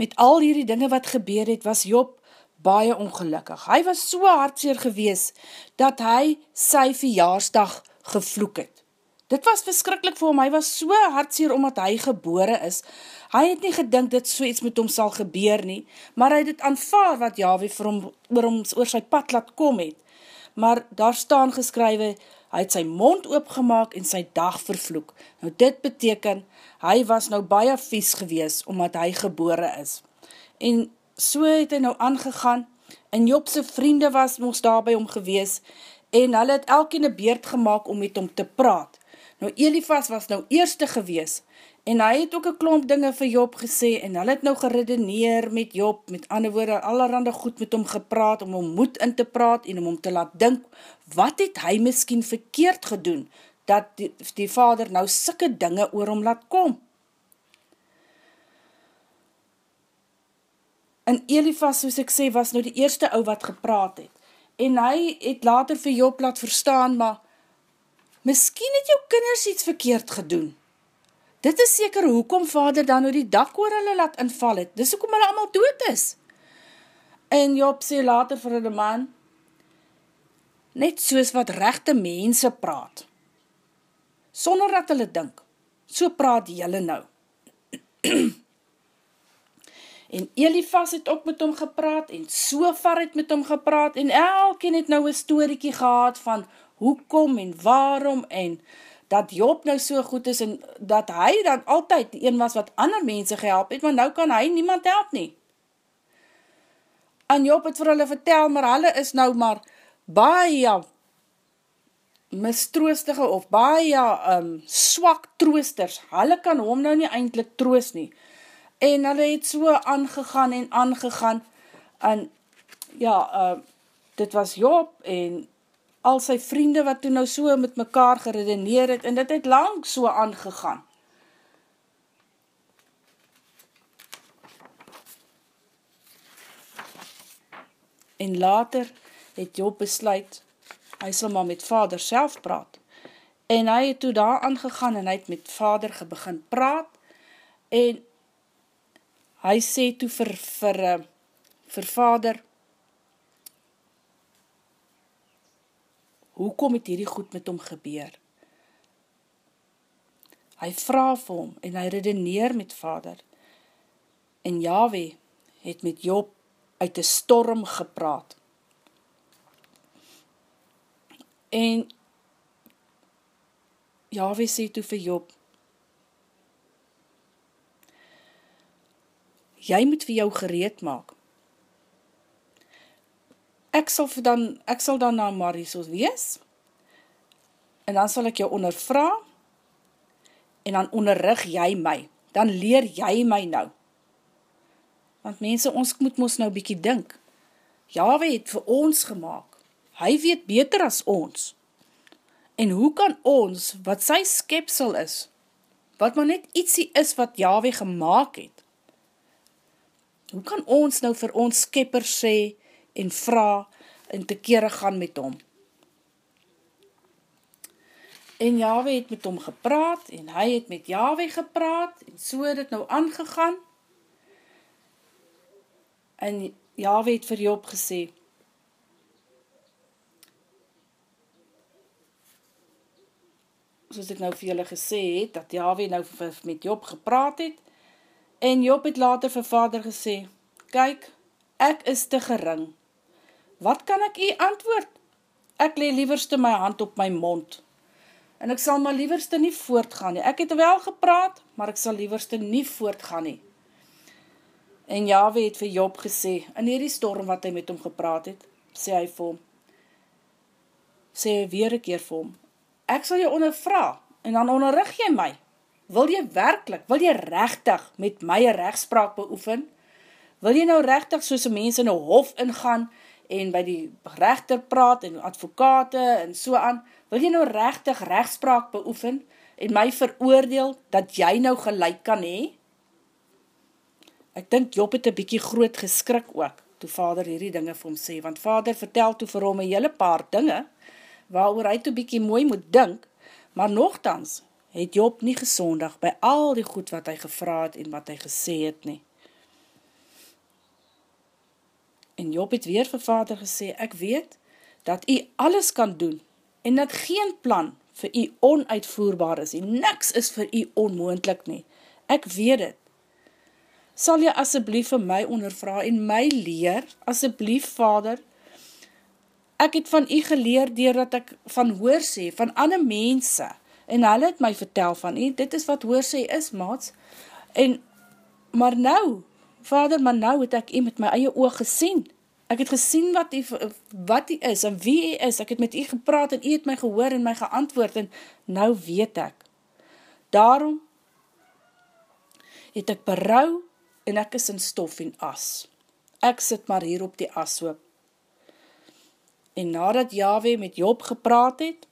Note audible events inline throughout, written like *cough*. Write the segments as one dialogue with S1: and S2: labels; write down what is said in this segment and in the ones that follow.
S1: met al hierdie dinge wat gebeur het, was Job baie ongelukkig. Hy was so hartseer gewees, dat hy sy verjaarsdag gevloek het. Dit was verskrikkelijk vir hom, hy was so hartseer omdat hy gebore is. Hy het nie gedink dit so iets met hom sal gebeur nie, maar hy het het aanvaar wat Yahweh vir hom oor, hom, oor sy pad laat kom het. Maar daar staan geskrywe, hy het sy mond oopgemaak en sy dag vervloek. Nou dit beteken, hy was nou baie vies gewees, omdat hy gebore is. En so het hy nou aangegaan, en Jobse vriende was ons daarby om gewees, en hulle het elkeen een beerd gemaakt om met hom te praat. Nou Elifas was nou eerste gewees, en hy het ook een klomp dinge vir Job gesê, en hy het nou geredeneer met Job, met ander woorde, allerhande goed met hom gepraat, om hom moed in te praat, en om hom te laat dink, wat het hy miskien verkeerd gedoen, dat die, die vader nou sikke dinge oor hom laat kom. En Elifas, soos ek sê, was nou die eerste ou wat gepraat het, en hy het later vir Job laat verstaan, maar Miskien het jou kinders iets verkeerd gedoen. Dit is seker hoekom vader dan nou die dak oor hulle laat inval het. Dis hoekom hulle allemaal dood is. En Job sê later vir hulle man, net soos wat rechte mense praat, sonder dat hulle dink, so praat julle nou. *clears throat* en Elifas het ook met hom gepraat, en Sofar het met hom gepraat, en elkeen het nou een storiekie gehad van hoekom en waarom en dat Job nou so goed is en dat hy dan altyd die een was wat ander mense gehelp het, maar nou kan hy niemand help nie. En Job het vir hulle vertel, maar hulle is nou maar baie mistroostige of baie um, swak troosters. Hulle kan hom nou nie eindelijk troos nie. En hulle het so aangegaan en aangegaan en ja, uh, dit was Job en al sy vriende wat toe nou so met mekaar geredeneer het, en dit het lang so aangegaan. En later het Job besluit, hy sal maar met vader self praat. En hy het toe daar aangegaan en hy het met vader gebegin praat, en hy sê toe vir, vir, vir, vir vader, hoekom het hierdie goed met hom gebeur? Hy vraag vir hom en hy redeneer met vader. En Yahweh het met Job uit die storm gepraat. En Yahweh sê toe vir Job, jy moet vir jou gereed maak, ek sal dan, ek sal dan na Marisos wees, en dan sal ek jou ondervra, en dan onderrig jy my, dan leer jy my nou. Want mense, ons moet ons nou bykie dink, Jahwe het vir ons gemaakt, hy weet beter as ons, en hoe kan ons, wat sy skepsel is, wat maar net ietsie is wat Jahwe gemaakt het, hoe kan ons nou vir ons skepper sê, en vraag en te kere gaan met hom. En Yahweh het met hom gepraat en hy het met Yahweh gepraat en so het het nou aangegaan. En Yahweh het vir Job gesê, soos ek nou vir julle gesê het, dat Yahweh nou met Job gepraat het, en Job het later vir vader gesê, kyk, ek is te gering, wat kan ek u antwoord? Ek lee lieverste my hand op my mond, en ek sal my lieverste nie voortgaan nie. Ek het wel gepraat, maar ek sal lieverste nie voortgaan nie. En Yahweh het vir Job gesê, in hierdie storm wat hy met hom gepraat het, sê hy vir hom, sê hy weer een keer vir hom, ek sal jou ondervra, en dan onderrig jy my. Wil jy werkelijk, wil jy rechtig met my rechtspraak beoefen? Wil jy nou rechtig soos een mens in een hof ingaan, en by die rechter praat en advokate en so aan, wil jy nou rechtig rechtspraak beoefen en my veroordeel dat jy nou gelijk kan hee? Ek dink Job het een bykie groot geskrik ook, toe vader hierdie dinge vir hom sê, want vader vertel toe vir hom een hele paar dinge, waar hy toe bykie mooi moet dink, maar nogthans het Job nie gesondig by al die goed wat hy gevraad en wat hy gesê het nie. En Job het weer vir vader gesê, ek weet dat jy alles kan doen en dat geen plan vir jy onuitvoerbaar is. En niks is vir jy onmoendlik nie. Ek weet het. Sal jy asseblief vir my ondervra en my leer, asseblief vader, ek het van jy geleer dier dat ek van hoor sê, van ander mense, en hulle het my vertel van jy, dit is wat hoor sê is, maats, en, maar nou, vader, maar nou het ek jy met my eie oog gesien, ek het gesien wat jy, wat jy is, en wie jy is, ek het met jy gepraat, en jy het my gehoor en my geantwoord, en nou weet ek, daarom, het ek berouw, en ek is in stof en as, ek sit maar hier op die ashoop, En nadat Yahweh met Job gepraat het,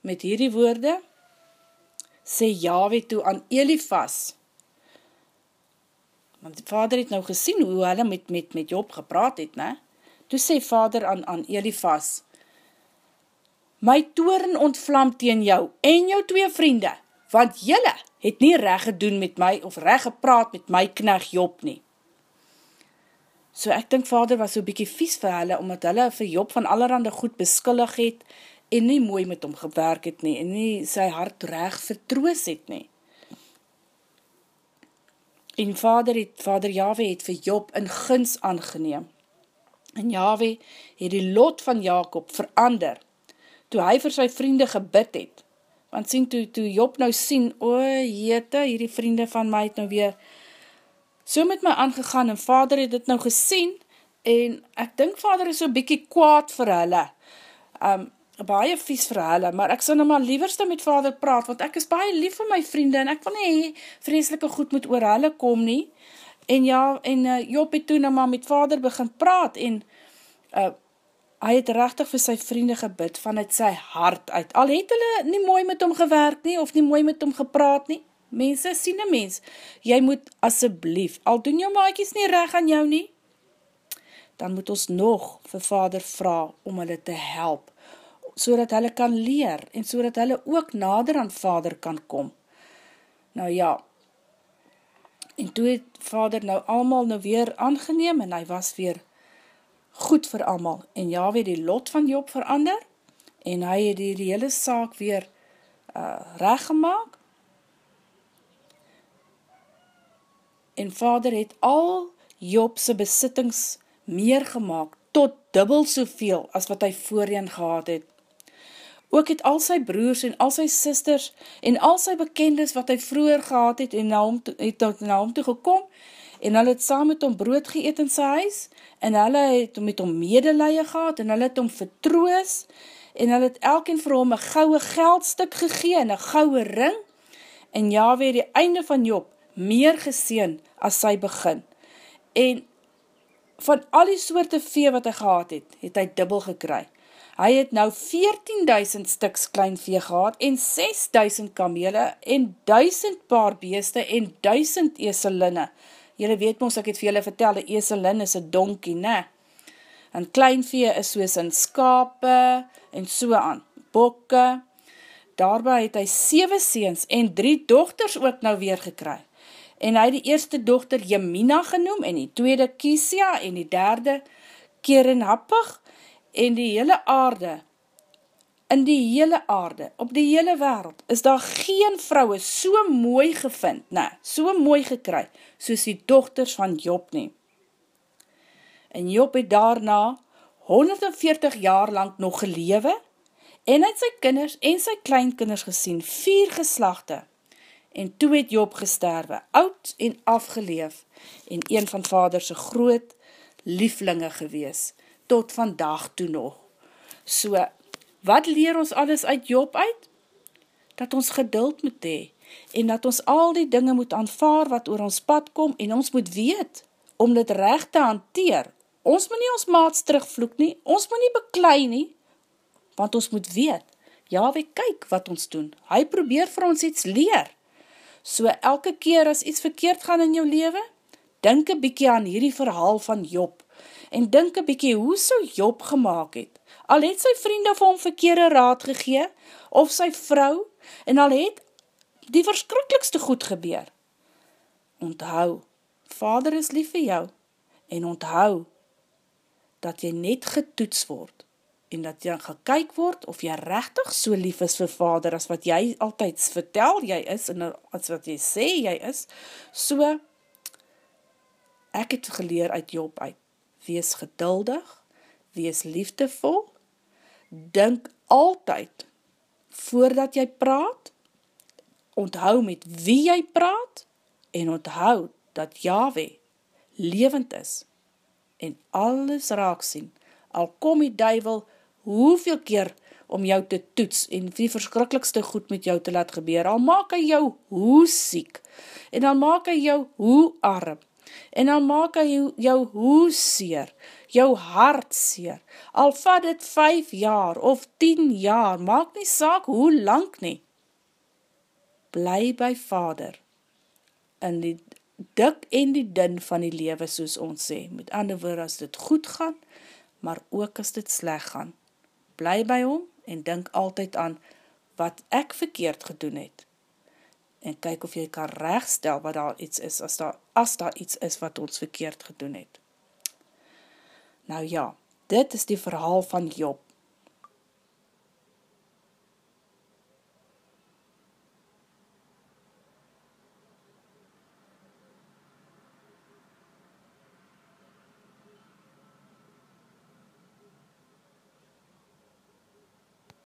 S1: met hierdie woorde, sê Yahweh toe aan Elifas, want die vader het nou gesien hoe hulle met, met, met Job gepraat het, ne? toe sê vader aan, aan Elifas, my toren ontvlam teen jou en jou twee vriende, want jylle het nie reg gedoen met my, of reg gepraat met my knag Job nie. So ek dink vader was so bykie vies vir hulle, omdat hulle vir Job van allerhande goed beskillig het, en nie mooi met hom gewerk het nie, en nie sy hart reg vertroos het nie. En vader het, vader Yahweh het vir Job in guns aangeneem. En Yahweh het die lot van Jacob verander, toe hy vir sy vriende gebid het. Want sien, toe, toe Job nou sien, o, jete, hierdie vriende van my het nou weer so met my aangegaan en vader het dit nou gesien en ek dink vader is so bykie kwaad vir hulle. Um, baie vies vir hulle, maar ek sal nou maar lieverste met vader praat, want ek is baie lief vir my vriende en ek wil nie vreselike goed moet oor hulle kom nie. En ja, en uh, Job het toen nou maar met vader begin praat en uh, hy het rechtig vir sy vriende gebid vanuit sy hart uit. Al het hulle nie mooi met hom gewerk nie, of nie mooi met hom gepraat nie, Mense, sien een mens, jy moet asseblief, al doen jou maaikies nie reg aan jou nie, dan moet ons nog vir vader vraag om hulle te help, so dat hulle kan leer, en so dat hulle ook nader aan vader kan kom. Nou ja, en toe het vader nou allemaal nou weer aangeneem, en hy was weer goed vir allemaal, en ja, weer die lot van Job verander, en hy het die, die hele saak weer uh, recht gemaakt, en vader het al Jobse besittings meer gemaakt, tot dubbel soveel as wat hy voorheen gehad het. Ook het al sy broers en al sy sisters en al sy bekendes wat hy vroeger gehad het en na hom toe, het na hom toe gekom en hulle het saam met hom brood geëet in sy huis en hulle het met hom medelije gehad en hulle het hom vertroos en hulle het elkeen vir hom een gouwe geldstuk gegee en een gouwe ring en ja weer die einde van Job meer geseen as sy begin. En van al die soorte vee wat hy gehad het, het hy dubbel gekry. Hy het nou 14.000 stiks klein vee gehad en 6.000 kamele en 1000 paar beeste en 1000 eselinne. Julle weet ons, ek het vir julle vertel, die eselin is een donkie, ne? En klein vee is soos in skape en so aan, bokke. Daarby het hy 7 seens en 3 dochters ook nou weer gekry en hy die eerste dochter Jemina genoem, en die tweede Kisia, en die derde Kerenhappig, en die hele aarde, in die hele aarde, op die hele wereld, is daar geen vrouwe so mooi gevind, nee, so mooi gekry, soos die dochters van Job nie. En Job het daarna 140 jaar lang nog gelewe, en het sy kinders en sy kleinkinders gesien, vier geslachte, en toe het Job gesterwe, oud en afgeleef, en een van vaderse groot lieflinge gewees, tot vandag toe nog. So, wat leer ons alles uit Job uit? Dat ons geduld moet hee, en dat ons al die dinge moet aanvaar wat oor ons pad kom, en ons moet weet, om dit recht te hanteer. Ons moet nie ons maats terugvloek nie, ons moet nie beklei nie, want ons moet weet, ja, we kyk wat ons doen, hy probeer vir ons iets leer, So elke keer as iets verkeerd gaan in jou leven, denk een bykie aan hierdie verhaal van Job, en denk een bykie hoe so Job gemaakt het. Al het sy vriende vir hom verkeerde raad gegee, of sy vrou, en al het die verskrikkelijkste goed gebeur. Onthou, vader is lief vir jou, en onthou, dat jy net getoets word, en dat jy gekyk word of jy rechtig so lief is vir vader as wat jy altyd vertel jy is en as wat jy sê jy is, so ek het geleer uit Job uit, wees geduldig, wees liefdevol, dink altyd voordat jy praat, onthou met wie jy praat, en onthou dat Yahweh levend is, en alles raak sien, al kom die duivel hoeveel keer om jou te toets en die verskrikkelijkste goed met jou te laat gebeur, al maak hy jou hoe siek, en dan maak hy jou hoe arm, en dan maak hy jou hoe seer, jou hart seer, al vat het 5 jaar of 10 jaar, maak nie saak hoe lang nie, bly by vader, in die dik en die din van die lewe soos ons sê, met ander woord as dit goed gaan, maar ook as dit sleg gaan, bly by hom en dink altyd aan wat ek verkeerd gedoen het. En kyk of jy kan rechtstel wat daar iets is, as daar, as daar iets is wat ons verkeerd gedoen het. Nou ja, dit is die verhaal van Job.